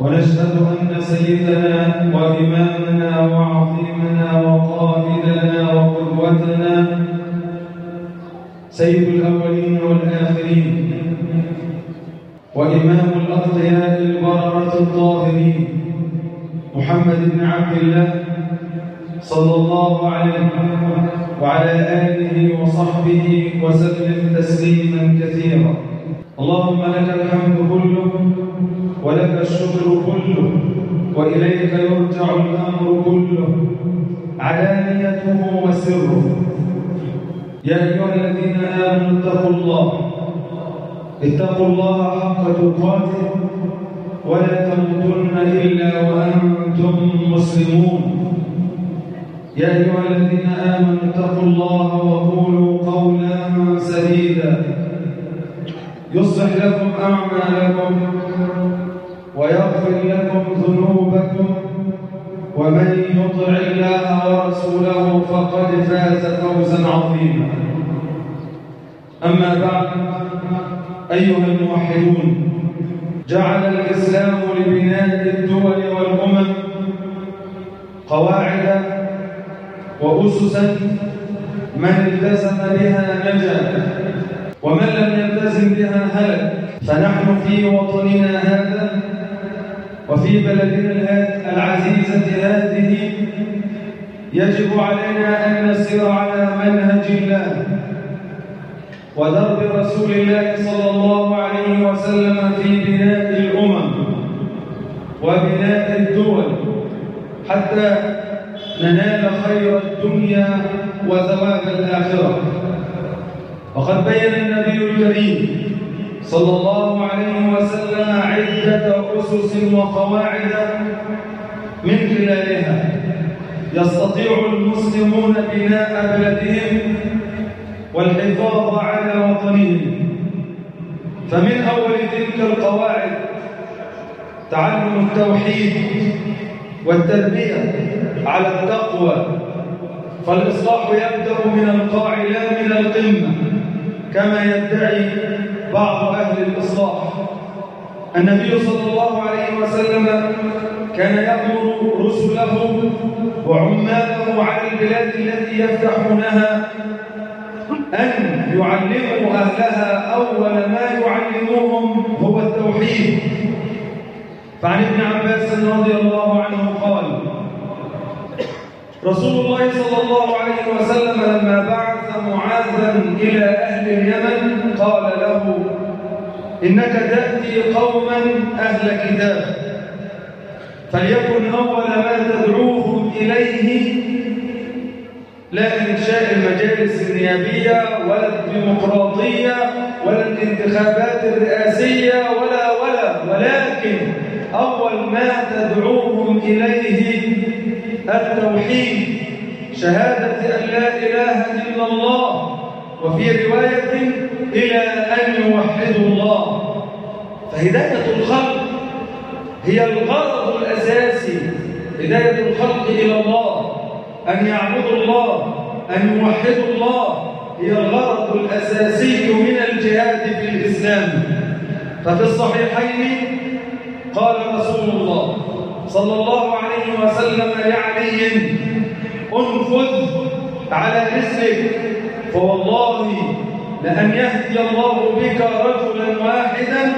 ونشهد أن سيدنا وإمامنا وعظيمنا وقائدنا وقدوتنا سيد الأولين والآخرين وإمام الأضحياء البررة الطاهرين محمد بن عبد الله صلى الله عليه وعلى آله وصحبه وسلم تسليما كثيرا. اللهم لك الحمد كله وإليك يرجع الأمر كله علانيته وسره يا أيها الذين آمنوا اتقوا الله اتقوا الله حق تقاته ولا تموتن إلا وأنتم مسلمون. يا أيها الذين آمنوا اتقوا الله وقولوا قولا سديدا. يصلح لكم أعمالكم. ويغفر لكم ذنوبكم ومن يطع الله ورسوله فقد فاز فوزا عظيما. أما بعد أيها الموحدون جعل الإسلام لبناء الدول والأمم قواعد وأسسا من التزم بها نجا ومن لم يلتزم بها هلك. فنحن في وطننا هذا وفي بلدنا العزيزة هذه يجب علينا أن نسير على منهج الله ودرب رسول الله صلى الله عليه وسلم في بناء الأمم وبناء الدول حتى ننال خير الدنيا وثواب الآخرة. وقد بين النبي الكريم صلى الله عليه وسلم عدة أسس وقواعد من خلالها. يستطيع المسلمون بناء بلدهم والحفاظ على وطنهم. فمن أول تلك القواعد تعلم التوحيد والتربية على التقوى. فالإصلاح يبدأ من القاع لا من القمة كما يدعي بعض أهل الإصلاح. النبي صلى الله عليه وسلم كان يأمر رسله وعماله على البلاد التي يفتحونها أن يعلموا أهلها أول ما يعلمهم هو التوحيد. فعن ابن عباس رضي الله عنه قال رسول الله صلى الله عليه وسلم لما بعث معاذا إلى أهل اليمن قال له إنك تأتي قوما أهل كتاب فليكن أول ما تدعوهم إليه لا إنشاء المجالس النيابية ولا الديمقراطية ولا الانتخابات الرئاسية ولا ولا ولكن أول ما تدعوهم إليه التوحيد شهادة أن لا إله إلا الله وفي رواية إلى أن يوحدوا الله. فهداية الخلق هي الغرض الأساسي هداية الخلق إلى الله. أن يعبدوا الله أن يوحدوا الله هي الغرض الأساسي من الجهاد في الإسلام. ففي الصحيحين قال رسول الله صلى الله عليه وسلم لعلي انفذ على رزقك فوالله لأن يهدي الله بك رجلا واحدا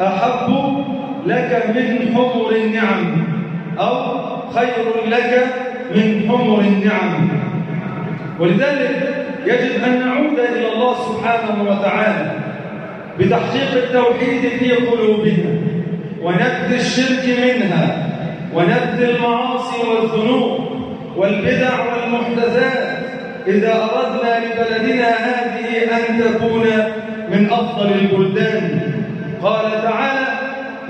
أحب لك من حمر النعم أو خير لك من حمر النعم. ولذلك يجب أن نعود إلى الله سبحانه وتعالى بتحقيق التوحيد في قلوبنا. ونبذ الشرك منها ونبذ المعاصي والذنوب والبدع والمحدثات إذا أردنا لبلدنا هذه أن تكون من أفضل البلدان. قال تعالى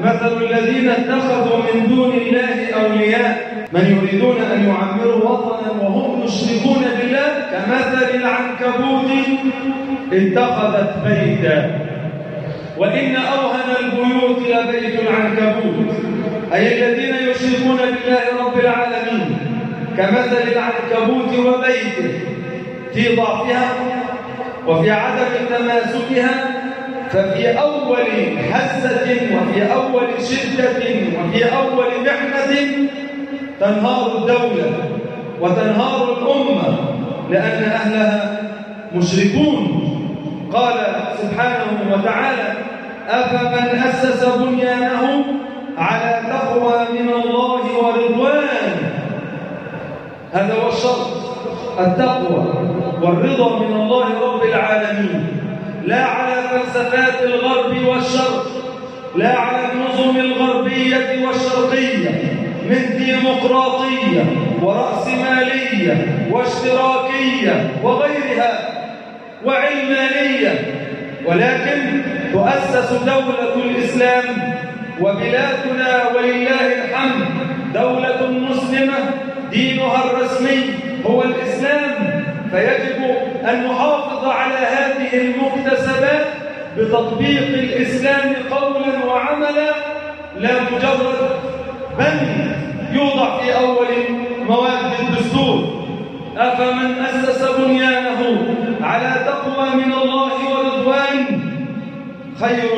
مثل الذين اتخذوا من دون الله أولياء من يريدون أن يعمروا وطنا وهم يشركون بالله كمثل العنكبوت اتخذت بيتا. وإن أوهن البيوت لبيت العنكبوت. أي الذين يشركون بالله رب العالمين. كمثل العنكبوت وبيته. في ضعفها وفي عدم تماسكها. ففي أول حزة وفي أول شدة وفي أول محنة تنهار الدولة وتنهار الأمة لأن أهلها مشركون. قال سبحانه وتعالى أفمن أسس بنيانه على تقوى من الله ورضوان؟ هذا هو الشرط. التقوى والرضا من الله رب العالمين. لا على فلسفات الغرب والشرق لا على النظم الغربية والشرقية من ديمقراطية ورأسمالية واشتراكية وغيرها وعلمانية. ولكن تؤسس دولة الإسلام وبلادنا ولله الحمد. دولة مسلمة دينها الرسمي هو الإسلام. فيجب أن نحافظ على هذه المكتسبات بتطبيق الإسلام قولا وعملا. لا مجرد بل يوضع في أول مواد الدستور. أفمن أسس بنيانه على تقوى من الله ورضوان خير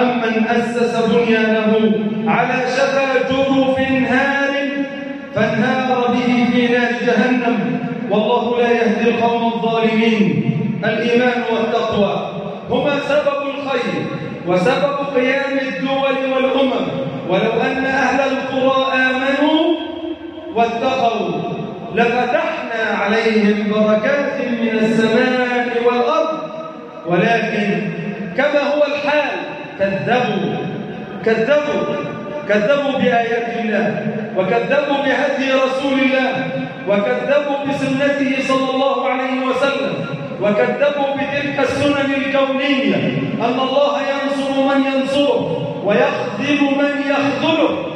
أم من أسس بنيانه على شفا جروف هار فانهار به في نار جهنم. والله لا يهدي القوم الظالمين. الإيمان والتقوى هما سبب الخير وسبب قيام الدول والأمم. ولو أن أهل القرى آمنوا واتقوا لفتحنا عليهم بركات من السماء والأرض. ولكن كما هو الحال. كذبوا. كذبوا. كذبوا بآيات الله. وكذبوا بهدي رسول الله. وكذبوا بسنته صلى الله عليه وسلم. وكذبوا بتلك السنن الكونية. أن الله ينصر من ينصره ويخذل من يخذله.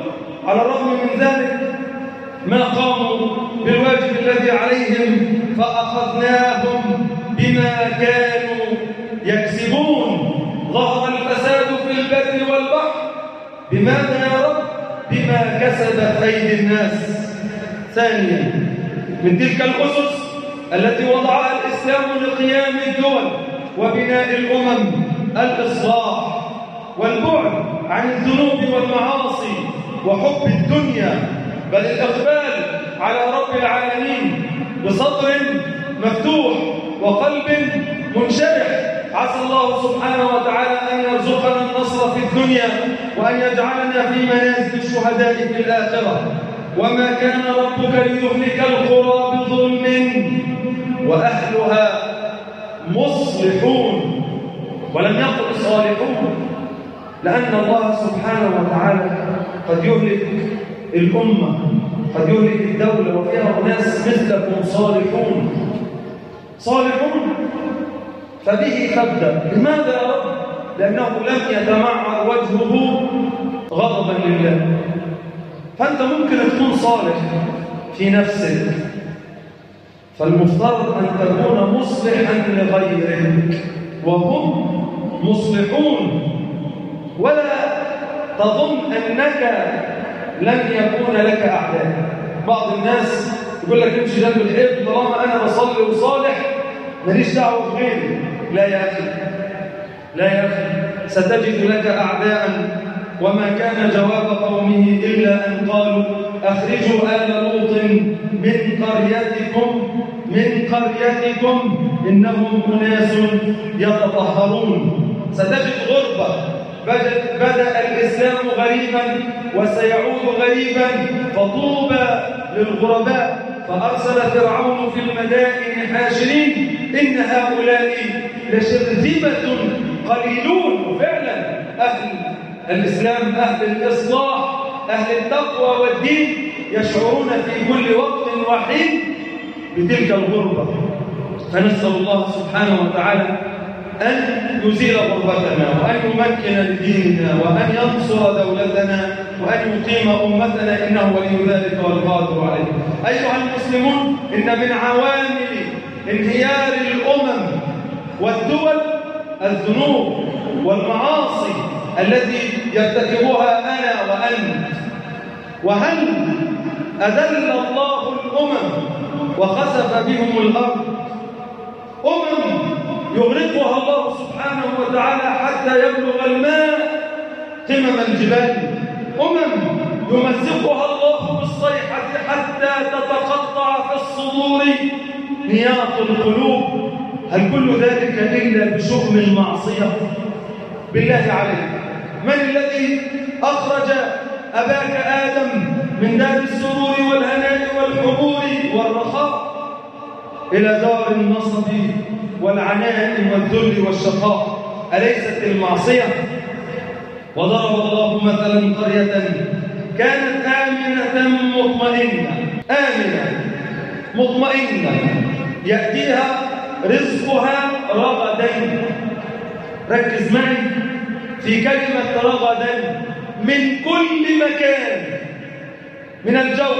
على الرغم من ذلك ما قاموا بالواجب الذي عليهم فأخذناهم بما كانوا يكسبون ظهر الفساد في البر والبحر. بماذا يا رب؟ بما كسبت أيدي الناس. ثانيا من تلك الأسس التي وضعها الإسلام لقيام الدول وبناء الأمم الإصلاح والبعد عن الذنوب والمعاصي وحب الدنيا. بل الإقبال على رب العالمين بصدر مفتوح وقلب منشرح. عسى الله سبحانه وتعالى أن يرزقنا النصر في الدنيا وأن يجعلنا في منازل الشهداء في الآخرة. وما كان ربك ليهلك القرى بظلم وأهلها مصلحون ولم يقل صالحون لأن الله سبحانه وتعالى قد يهلك الأمة قد يهلك الدولة وفيها أناس مثلكم صالحون. صالحون. فبه خبدا. لماذا؟ يا رب لأنه لم يتمعر وجهه غضبا لله. فأنت ممكن تكون صالح في نفسك. فالمفترض أن تكون مصلحا لغيرك. وهم مصلحون. ولا تظن أنك لن يكون لك أعداء. بعض الناس يقول لك امشي جنب الحيط طالما أنا بصلي وصالح ماليش دعوه بغيري لا يا أخي. لا يا أخي. ستجد لك اعداء وما كان جواب قومه إلا أن قالوا أخرجوا آل لوط من قريتكم من قريتكم. إنهم أناس يتطهرون. ستجد غربة. بدأ الإسلام غريبا وسيعود غريبا. فطوبى للغرباء. فأرسل فرعون في المدائن حاشرين إن هؤلاء لشرذمة قليلون. وفعلا أهل الإسلام أهل الإصلاح أهل التقوى والدين يشعرون في كل وقت وحين بتلك الغربة. فنسأل الله سبحانه وتعالى أن يزيل غربتنا وأن يمكن لديننا وأن ينصر دولتنا وأن يقيم أمتنا إنه ولي ذلك والقادر عليه. أيها المسلمون إن من عوامل انهيار الأمم والدول الذنوب والمعاصي التي يرتكبها أنا وأنت. وهل أذل الله الأمم وخسف بهم الأرض؟ أمم يغرقها الله سبحانه وتعالى حتى يبلغ الماء قمم الجبال أمم يمزقها الله بالصيحة حتى تتقطع في الصدور نياط القلوب. هل كل ذلك إلا بشؤم المعصية؟ بالله عليك. من الذي أخرج أباك آدم من دار السرور والهناء والحبور والرخاء؟ إلى دار النصب والعناء والذل والشقاء. أليست المعصية؟ وضرب الله مثلا قرية كانت آمنة مطمئنة. آمنة مطمئنة. يأتيها رزقها رغدا. ركز معي. في كلمة رغدا من كل مكان. من الجو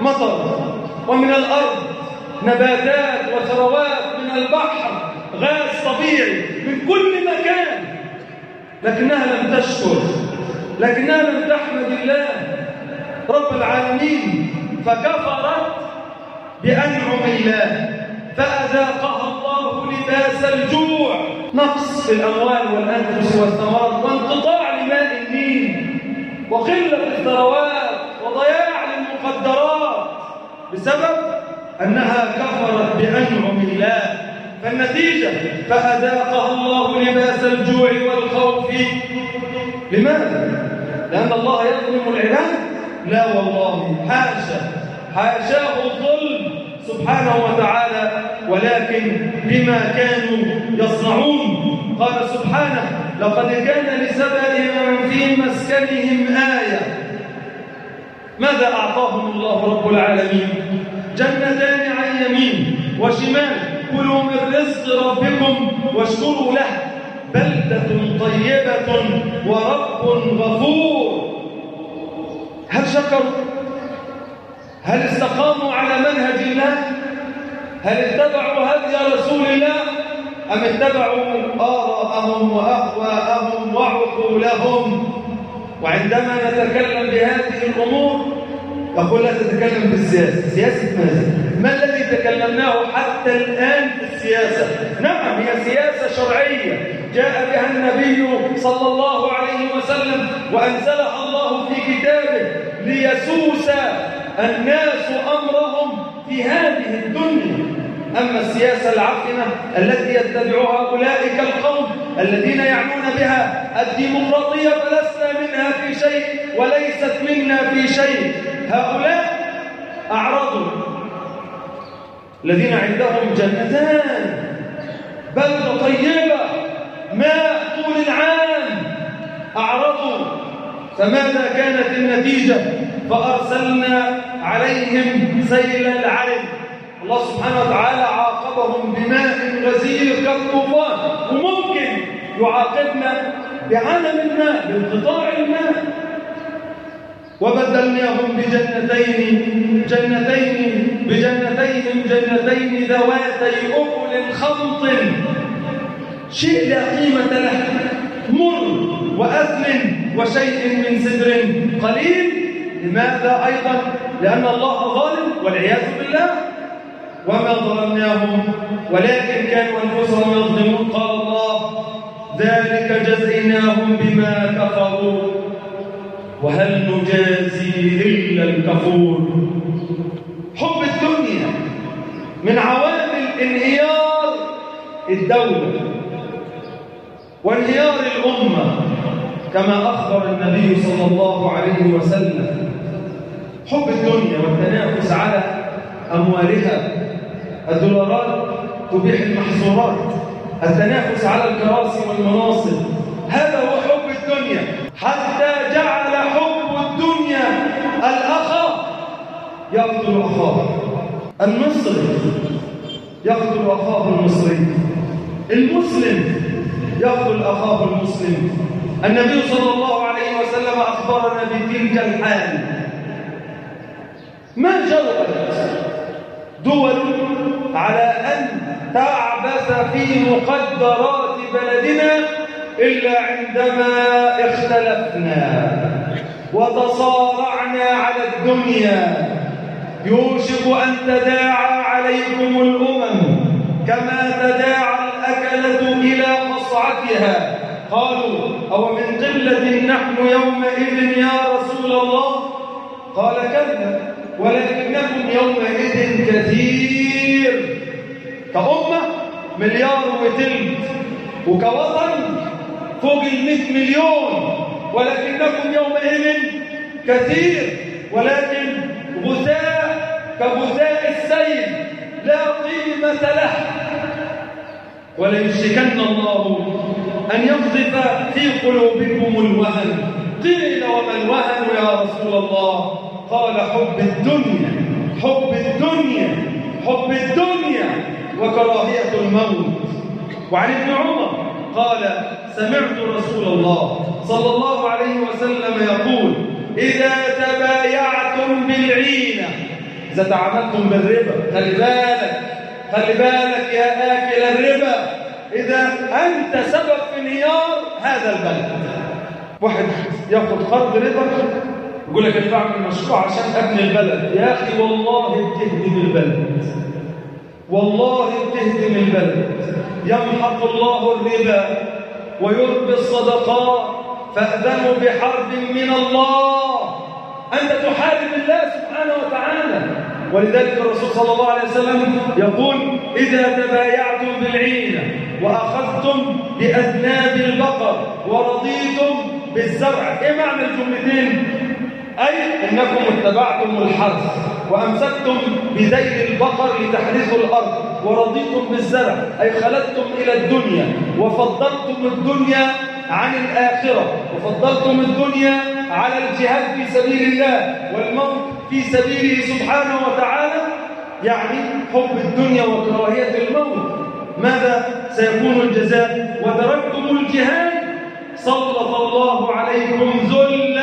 مطر ومن الأرض. نباتات وثروات من البحر غاز طبيعي من كل مكان. لكنها لم تشكر لكنها لم تحمد الله. رب العالمين فكفرت بأنعم الله فأذاقها الله لباس الجوع. نقص في الأموال والأنفس والثمرات وانقطاع لماء النيل وقلة الثروات وضياع للمقدرات. بسبب أنها كفرت بأنعم الله فالنتيجة فأذاقها الله لباس الجوع والخوف. لماذا؟ لأن الله يظلم العباد. لا والله حاشا حاشاه الظلم سبحانه وتعالى ولكن بما كانوا يصنعون. قال سبحانه لقد كان لسبأ في مسكنهم آية. ماذا أعطاهم الله رب العالمين؟ جنتان عن يمين وشمال كلوا من رزق ربكم واشكروا له بلدة طيبة ورب غفور هل شكروا؟ هل استقاموا على منهج الله؟ هل اتبعوا هدي رسول الله؟ أم اتبعوا آراءهم وأهواءهم وعقولهم؟ وعندما نتكلم بهذه الأمور أقول لا تتكلم في السياسة سياسة ماذا؟ ما الذي تكلمناه حتى الآن في السياسة؟ نعم هي سياسة شرعية جاء بها النبي صلى الله عليه وسلم وأنزلها الله في كتابه ليسوس الناس أمرهم في هذه الدنيا أما السياسة العفنة التي يتبعها أولئك القوم الذين يعنون بها الديمقراطية فلست منا في شيء وليست منا في شيء. هؤلاء أعرضوا الذين عندهم جنتان. بلد طيبة ماء طول العام. أعرضوا. فماذا كانت النتيجة؟ فأرسلنا عليهم سيل العرم الله سبحانه وتعالى عاقبهم بماء غزير كالطوفان. وممكن يعاقبنا بعلم ما بانقطاع الماء وبدلناهم بجنتين جنتين بجنتين جنتين ذواتي أكل خلط شيء لا قيمة له مر واثم وشيء من سدر قليل. لماذا أيضا؟ لأن الله ظالم والعياذ بالله. وما ظلمناهم ولكن كانوا أنفسهم يظلمون. قال الله ذلك جزيناهم بما كفروا. وهل نجازي إلا الكفور؟ حب الدنيا من عوامل انهيار الدولة وانهيار الأمة كما أخبر النبي صلى الله عليه وسلم. حب الدنيا والتنافس على أموالها الدولارات تبيح المحصورات. التنافس على الكراسي والمناصب. هذا هو حب الدنيا. حتى جعل حب الدنيا الأخ يقتل أخاه. المصري يقتل أخاه المصري. المسلم يقتل أخاه المسلم. النبي صلى الله عليه وسلم أخبرنا بتلك الحال. ما جرت دول على أن تعبث في مقدرات بلدنا إلا عندما اختلفنا وتصارعنا على الدنيا. يوشك أن تداعى عليكم الأمم كما تداعى الأكلة إلى مصعدها قالوا أو من قلة نحن يومئذ يا رسول الله؟ قال كلا ولكنكم يومئذ كثير. كأمة مليار وثلث وكوطن فوق ال 100 مليون. ولكنكم يومئذ كثير. ولكن غزاء كغزاء السيل لا قيمة له. وليمسكن الله أن يقذف في قلوبكم الوهن. قيل وما الوهن يا رسول الله؟ قال حب الدنيا حب الدنيا حب الدنيا وكراهية الموت. وعن ابن عمر قال سمعت رسول الله صلى الله عليه وسلم يقول إذا تبايعتم بالعينة إذا تعاملتم بالربا خلي بالك خلي بالك يا آكل الربا. إذا أنت سبب في انهيار هذا البلد. واحد ياخذ قرض ربا. يقول لك أنا بعمل مشروع عشان أبني البلد. يا أخي والله بتهدم البلد. والله بتهدم البلد. يمحق الله الربا ويربي الصدقات فأذنوا بحرب من الله. أنت تحارب الله سبحانه وتعالى. ولذلك الرسول صلى الله عليه وسلم يقول إذا تبايعتم بالعينة وأخذتم بأذناب البقر ورضيتم بالزرع. إيه معنى الجملتين؟ أي أنكم اتبعتم الحرث وأمسكتم بذيل البقر لتحرثوا الأرض ورضيتم بالزرع أي خلدتم إلى الدنيا وفضلتم الدنيا عن الآخرة وفضلتم الدنيا على الجهاد في سبيل الله والموت في سبيله سبحانه وتعالى يعني حب الدنيا وكراهية الموت. ماذا سيكون الجزاء؟ وتركتم الجهاد؟ سلط الله عليكم ذل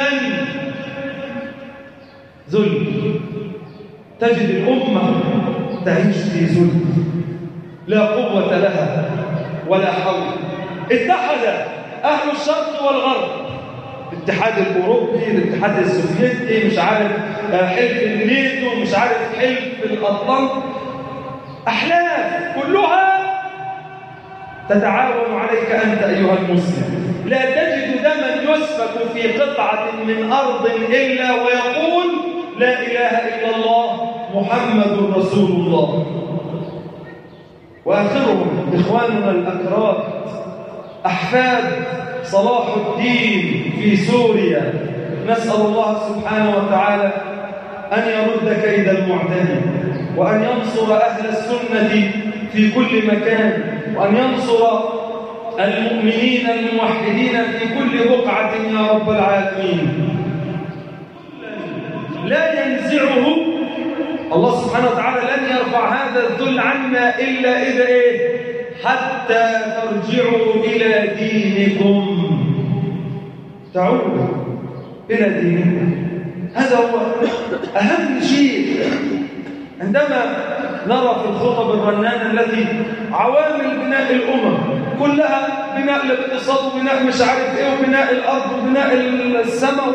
ذل تجد الأمة تعيش في ذل لا قوة لها ولا حول اتحد أهل الشرق والغرب الاتحاد الأوروبي الاتحاد السوفيتي مش عارف حلف النيتو مش عارف حلف الأطلنطي أحلاف كلها تتعاون عليك أنت أيها المسلم. لا تجد دما يسفك في قطعة من أرض إلا ويقول لا إله إلا الله محمد رسول الله. وآخرهم إخواننا الأكراد أحفاد صلاح الدين في سوريا. نسأل الله سبحانه وتعالى أن يرد كيد المعتدي وأن ينصر أهل السنة في كل مكان وأن ينصر المؤمنين الموحدين في كل بقعة يا رب العالمين. لا ينزعه. الله سبحانه وتعالى لن يرفع هذا الذل عنا إلا إذا إيه؟ حتى ترجعوا إلى دينكم. تعودوا إلى دينكم. هذا هو أهم شيء. عندما نرى في الخطب الرنانة التي عوامل بناء الأمم كلها بناء الاقتصاد وبناء مش عارف إيه وبناء الأرض وبناء السماء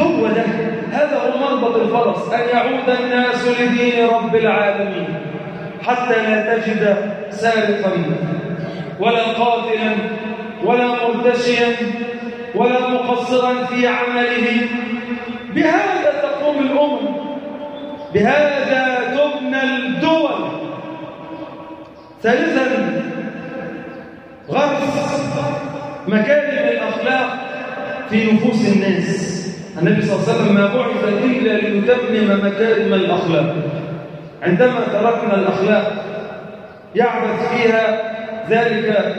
هو ده. هذا هو مربط الفرس. أن يعود الناس لدين رب العالمين حتى لا تجد سارقا ولا قاتلا ولا مرتشيا ولا مقصرا في عمله. بهذا تقوم الأمم. بهذا تبنى الدول. ثالثا غرس مكارم الأخلاق في نفوس الناس. النبي صلى الله عليه وسلم ما بعث إلا ليتمم مكارم الأخلاق. عندما تركنا الأخلاق يعبث فيها ذلك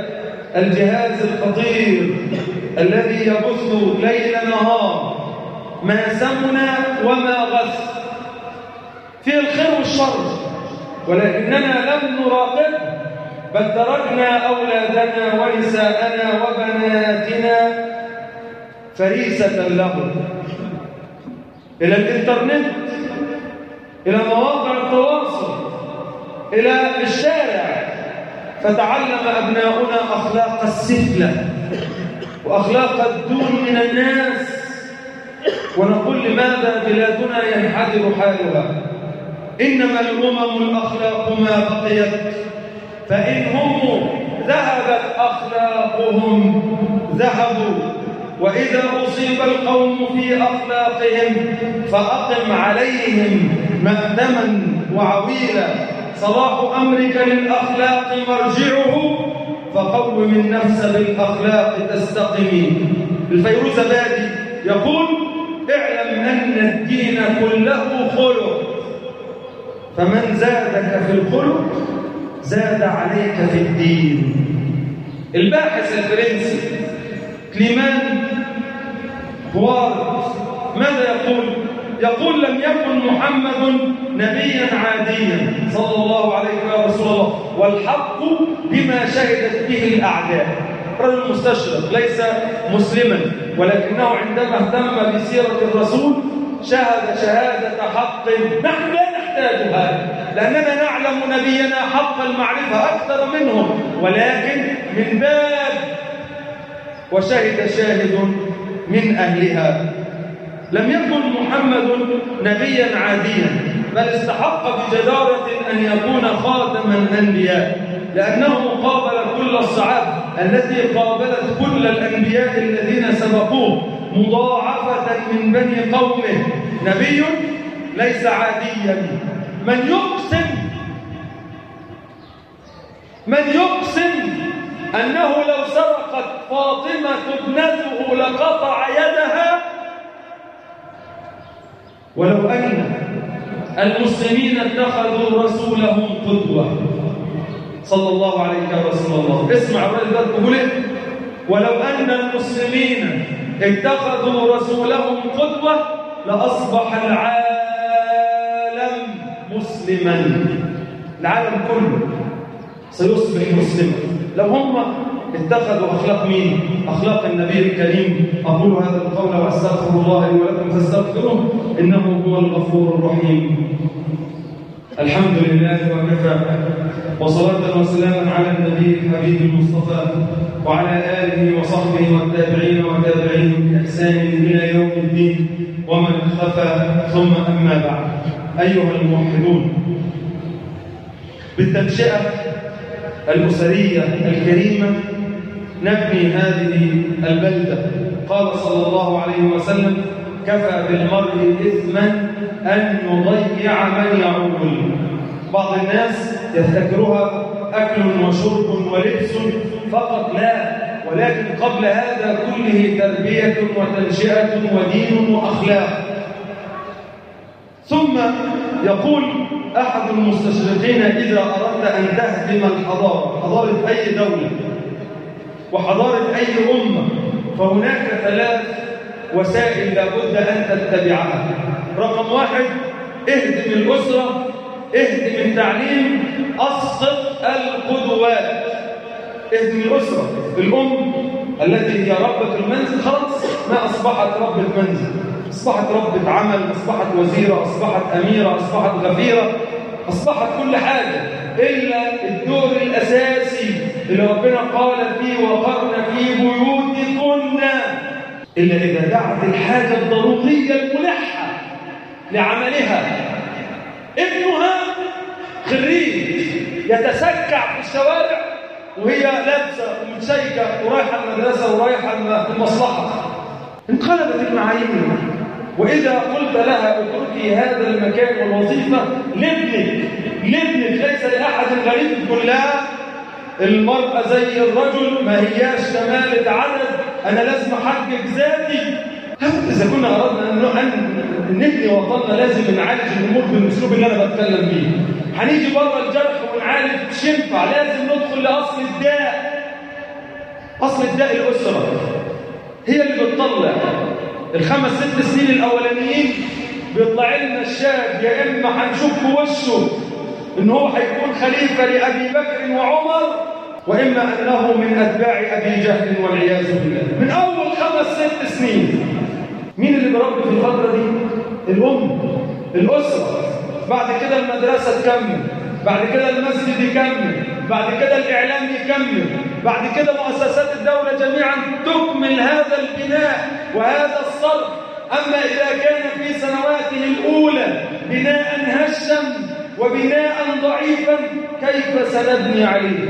الجهاز الخطير الذي يبث ليل نهار. ما سمنا وما غس فيه الخير والشر. ولكننا لم نراقب بل تركنا أولادنا ونساءنا وبناتنا فريسة له. إلى الإنترنت إلى مواقع التواصل إلى الشارع. فتعلم أبناؤنا أخلاق السفلة وأخلاق الدون من الناس. ونقول لماذا بلادنا ينحدر حالها؟ إنما الأمم الأخلاق ما بقيت فإن هم ذهبت أخلاقهم ذهبوا وإذا أصيب القوم في أخلاقهم فأقم عليهم مأدما وعويلا صلاح أمرك للأخلاق مرجعه فقوم النفس بالأخلاق تستقمي الفيروس بادي يقول اعلم أن الدين كله خلق فمن زادك في الخلق زاد عليك في الدين الباحث الفرنسي كليمان وماذا ماذا يقول؟ يقول لم يكن محمد نبيا عاديا. صلى الله عليه وسلم رسول الله. والحق بما شهدت به الأعداء. رجل مستشرق ليس مسلما ولكنه عندما اهتم بسيرة الرسول شهد شهادة حق. نحن لا نحتاجها لأننا نعلم نبينا حق المعرفة أكثر منهم. ولكن من باب وشهد شاهد من أهلها. لم يكن محمد نبيا عاديا بل استحق بجدارة أن يكون خاتم الأنبياء لأنه قابل كل الصعاب التي قابلت كل الأنبياء الذين سبقوه مضاعفة من بني قومه. نبي ليس عاديا. من يقسم من يقسم أنه لو سرقت فاطمة ابنته لقطع يدها ولو أن المسلمين اتخذوا رسولهم قدوة. صلى الله عليك يا رسول الله. اسمع الرجل ده إيه ولو أن المسلمين اتخذوا رسولهم قدوة لأصبح العالم مسلما. العالم كله سيصبح مسلما. لو هم اتخذوا أخلاق مين؟ أخلاق النبي الكريم. أقول هذا القول وأستغفر الله لي ولكم فاستغفروه. إنه هو الغفور الرحيم. الحمد لله وكفى. وصلاة وسلاما على النبي الحبيب المصطفى وعلى آله وصحبه والتابعين والتابعين بإحسان إلى يوم الدين ومن خفى ثم أما بعد. أيها الموحدون. بالتنشئة الأسرية الكريمة نبني هذه البلدة. قال صلى الله عليه وسلم كفى بالمرء إثما أن يضيع من يعول. بعض الناس يفتكرها أكل وشرب ولبس فقط لا ولكن قبل هذا كله تربية وتنشئة ودين وأخلاق. ثم يقول أحد المستشرقين إذا أردت أن تهدم الحضارة حضارة أي دولة؟ وحضارة أي أمة؟ فهناك ثلاث وسائل لابد أن تتبعها. رقم واحد اهدم الأسرة اهدم التعليم أسقط القدوات. اهدم الأسرة الأم التي هي ربة المنزل خلاص ما أصبحت ربة منزل. أصبحت ربة عمل أصبحت وزيرة أصبحت أميرة أصبحت غفيرة أصبحت كل حاجة إلا الدور الأساسي اللي ربنا قال فيه وقرنا في بيوتكن. إلا إذا دعت الحاجة الضرورية الملحة لعملها. ابنها خريج يتسكع في الشوارع وهي لابسة ومتشيكة ورايحة المدرسة ورايحة المصلحة. انقلبت المعايير. وإذا قلت لها اتركي هذا المكان والوظيفة لابنك لابنك ليس لأحد غريب كلها لا المرأة زي الرجل ما هياش كمالة عدد أنا لازم أحقق ذاتي. هل إذا كنا أردنا أن نبني وطننا لازم نعالج الأمور بالأسلوب اللي أنا بتكلم بيه. هنيجي بره الجرح ونعالج مش ينفع لازم ندخل لأصل الداء. أصل الداء الأسرة. هي اللي بتطلع. الخمس ست سنين الأولانيين بيطلع لنا الشاب يا إما هنشوف وشه ان هو هيكون خليفة لأبي بكر وعمر وإما أنه من أتباع أبي جهل والعياذ بالله. من أول خمس ست سنين. مين اللي بيربي في الفترة دي؟ الأم الأسرة. بعد كده المدرسة تكمل بعد كده المسجد يكمل بعد كده الإعلام يكمل. بعد كده مؤسسات الدولة جميعا تكمل هذا البناء وهذا الصرف. أما إذا كان في سنواته الأولى بناء هشا وبناء ضعيفا كيف سنبني عليه؟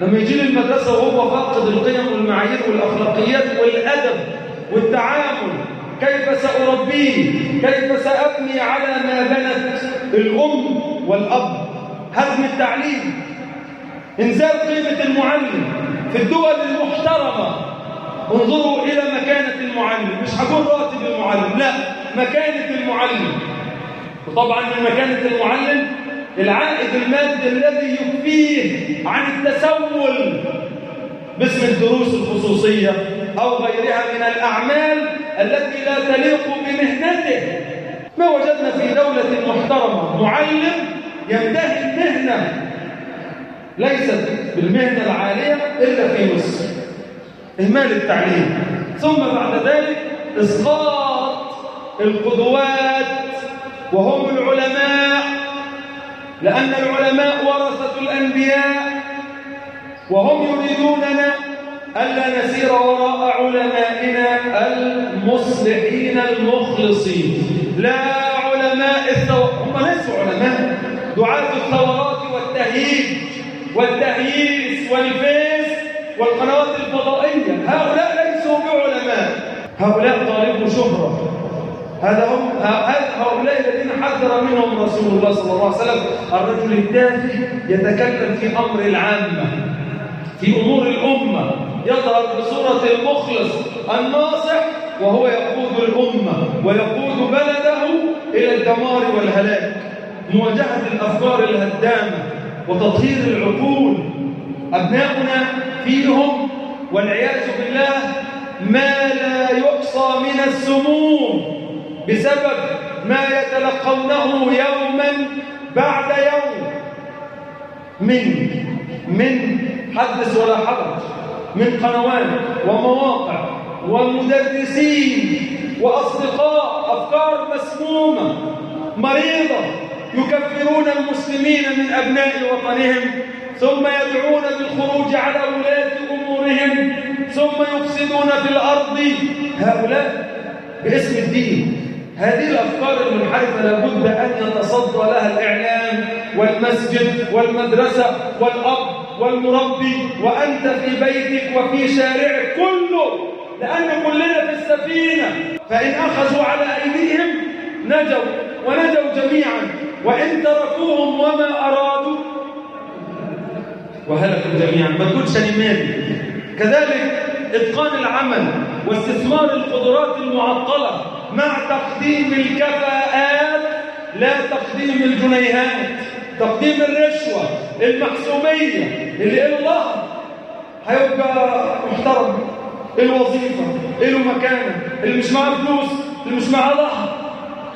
لما يجي للمدرسة وهو فقد القيم والمعايير والأخلاقيات والأدب والتعامل كيف سأربيه؟ كيف سأبني على ما بنت الأم والأب؟ هدم التعليم. انزال قيمة المعلم في الدول المحترمة. انظروا إلى مكانة المعلم. مش هكون راتب المعلم لا مكانة المعلم. وطبعا من مكانة المعلم العائد المادي الذي يكفيه عن التسول باسم الدروس الخصوصية أو غيرها من الأعمال التي لا تليق بمهنته. ما وجدنا في دولة محترمة معلم يمتهي مهنة ليست بالمهنة العالية إلا في مصر. إهمال التعليم. ثم بعد ذلك إسقاط القدوات وهم العلماء لأن العلماء ورثة الأنبياء وهم يريدوننا ألا نسير وراء علمائنا المصلحين المخلصين. لا علماء الثورات هم ليسوا علماء دعاة الثورات والتهيج والتأييس والفيس والقنوات الفضائية. هؤلاء ليسوا بعلماء. هؤلاء طالبوا شهرة. هذا هم هؤلاء الذين حذر منهم رسول الله صلى الله عليه وسلم. الرجل التافه يتكلم في أمر العامة في أمور الأمة. يظهر بصورة المخلص الناصح وهو يقود الأمة ويقود بلده إلى الدمار والهلاك. مواجهة الأفكار الهدامة. وتطهير العقول. أبناؤنا فيهم والعياذ بالله ما لا يحصى من السموم بسبب ما يتلقونه يوما بعد يوم. من من حدث ولا حرج. من قنوات ومواقع ومدرسين وأصدقاء أفكار مسمومة مريضة يكفرون المسلمين من أبناء وطنهم ثم يدعون بالخروج على ولاة أمورهم ثم يفسدون في الأرض. هؤلاء باسم الدين. هذه الأفكار المنحرفة لابد أن يتصدى لها الإعلام والمسجد والمدرسة والأب والمربي وأنت في بيتك وفي شارعك كله لأن كلنا في السفينة. فإن أخذوا على أيديهم نجوا ونجوا جميعا. وإن تركوهم وما أرادوا وهلكوا جميعا. مجهود سليماني كذلك إتقان العمل واستثمار القدرات المعطلة مع تقديم الكفاءات لا تقديم الجنيهات. تقديم الرشوة المحسومية اللي قالوا الله. هيبقى محترم. الوظيفة له مكانة. اللي مش معاه فلوس اللي مش معاه لحظة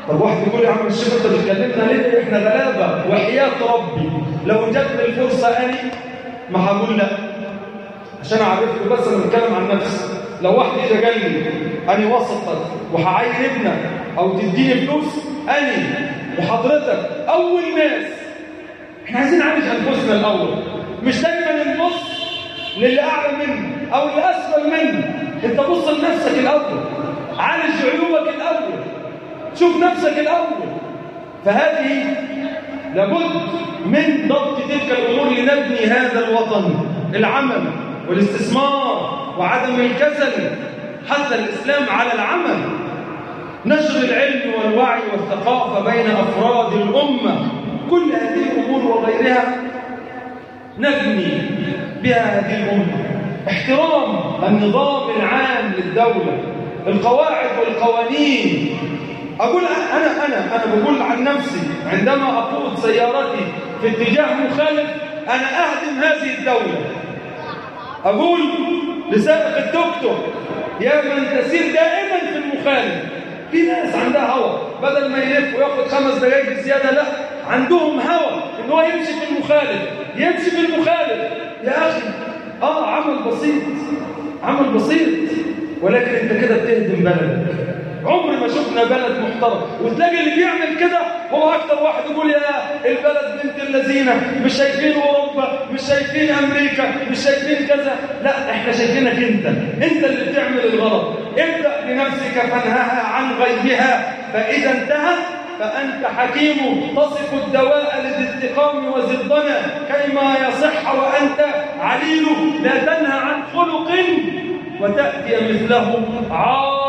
طب واحد يقول يا عم الشيخ انت بتكلمنا ليه؟ إحنا غلابة. وحياة ربي. لو جاتني الفرصة اني ما هقول لا. عشان أعرفكم بس أنا بتكلم عن نفسي. لو واحد اجى قال لي اني وسطك وهعين ابنك أو تديني فلوس اني وحضرتك أول ناس. إحنا عايزين نعالج أنفسنا الأول. مش دايما نبص للي أعلى مني أو اللي اسفل مني. أنت بص لنفسك الأول. عالج عيوبك الأول. شوف نفسك الأول. فهذه لابد من ضبط تلك الأمور لنبني هذا الوطن. العمل والاستثمار وعدم الكسل. حتى الإسلام على العمل. نشر العلم والوعي والثقافة بين أفراد الأمة. كل هذه الأمور وغيرها نبني بها هذه الأمة. احترام النظام العام للدولة. القواعد والقوانين أقول أنا أنا أنا بقول عن نفسي عندما أقود سيارتي في اتجاه مخالف أنا أهدم هذه الدولة. أقول لسائق الدكتور يا من تسير دائما في المخالف في ناس عندها هوا بدل ما يلف وياخد خمس دقايق زيادة لا عندهم هوا إن هو يمشي في المخالف يمشي في المخالف. يا أخي آه عمل بسيط عمل بسيط ولكن أنت كده بتهدم بلدك. عمر ما شفنا بلد محترم. وتلاقي اللي بيعمل كده هو أكتر واحد يقول يا البلد بنت اللذينة. مش شايفين أوروبا مش شايفين أمريكا مش شايفين كذا. لا إحنا شايفينك أنت. أنت اللي بتعمل الغلط. ابدأ بنفسك فانهاها عن غيبها فإذا انتهت فأنت حكيم. تصف الدواء للاستقام وزدنا. كيما يصح وأنت عليل. لا تنهى عن خلق وتأتي مثله عار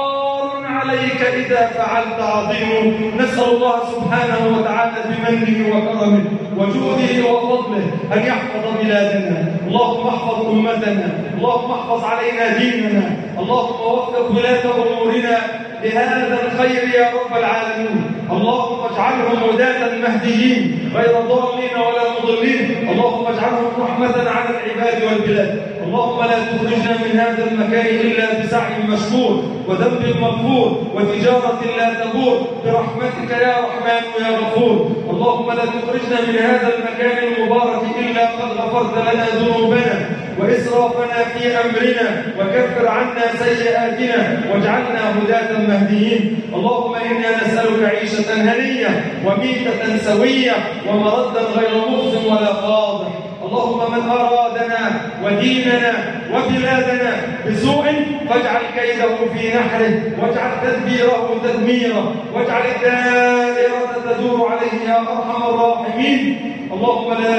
عليك إذا فعلت عظيم. نسأل الله سبحانه وتعالى بمنه وكرمه وجوده وفضله أن يحفظ بلادنا. اللهم احفظ أمتنا. اللهم احفظ علينا ديننا. اللهم وفق ولاة أمورنا. لهذا الخير يا رب العالمين. اللهم اجعلهم هداة مهديين. غير ضالين ولا مضلين. اللهم اجعلهم رحمة على العباد والبلاد. اللهم لا تخرجنا من هذا المكان إلا بسعي مشكور وذنب مغفور وتجارة لا تبور. برحمتك يا رحمن يا غفور. اللهم لا تخرجنا من هذا المكان المبارك إلا قد غفرت لنا ذنوبنا. وإسرافنا في أمرنا وكفر عنا سيئاتنا واجعلنا هداة مهديين. اللهم إنا نسألك عيشة هنية وميتة سوية ومردا غير مخزن ولا فاضح اللهم من أرادنا وديننا وبلادنا بسوء فاجعل كيده في نحره واجعل تدبيره تدميره واجعل الدائرة تدور عليه يا أرحم الراحمين. اللهم لا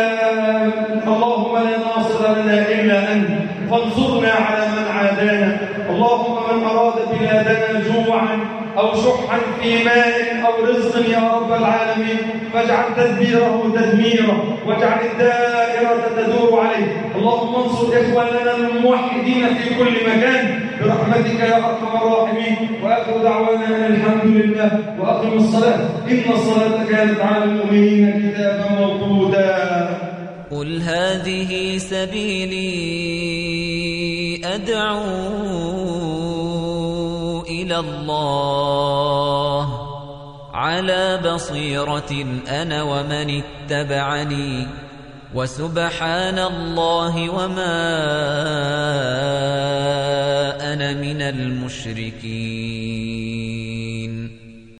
اللهم لا ناصر لنا إلا أنت. وانصرنا على من عادانا. اللهم من أراد بلادنا جوعا أو شحا في مال أو رزق يا رب العالمين. فاجعل تدبيره تدميره واجعل الدائرة تدور عليه. اللهم انصر إخواننا الموحدين في كل مكان. برحمتك يا أرحم الراحمين. وآخر دعوانا أن الحمد لله. وأقم الصلاة. إن الصلاة كانت على المؤمنين كتابا موقودا قل هذه سبيلي أدعو إلى الله على بصيرة أنا ومن اتبعني وسبحان الله وما أنا من المشركين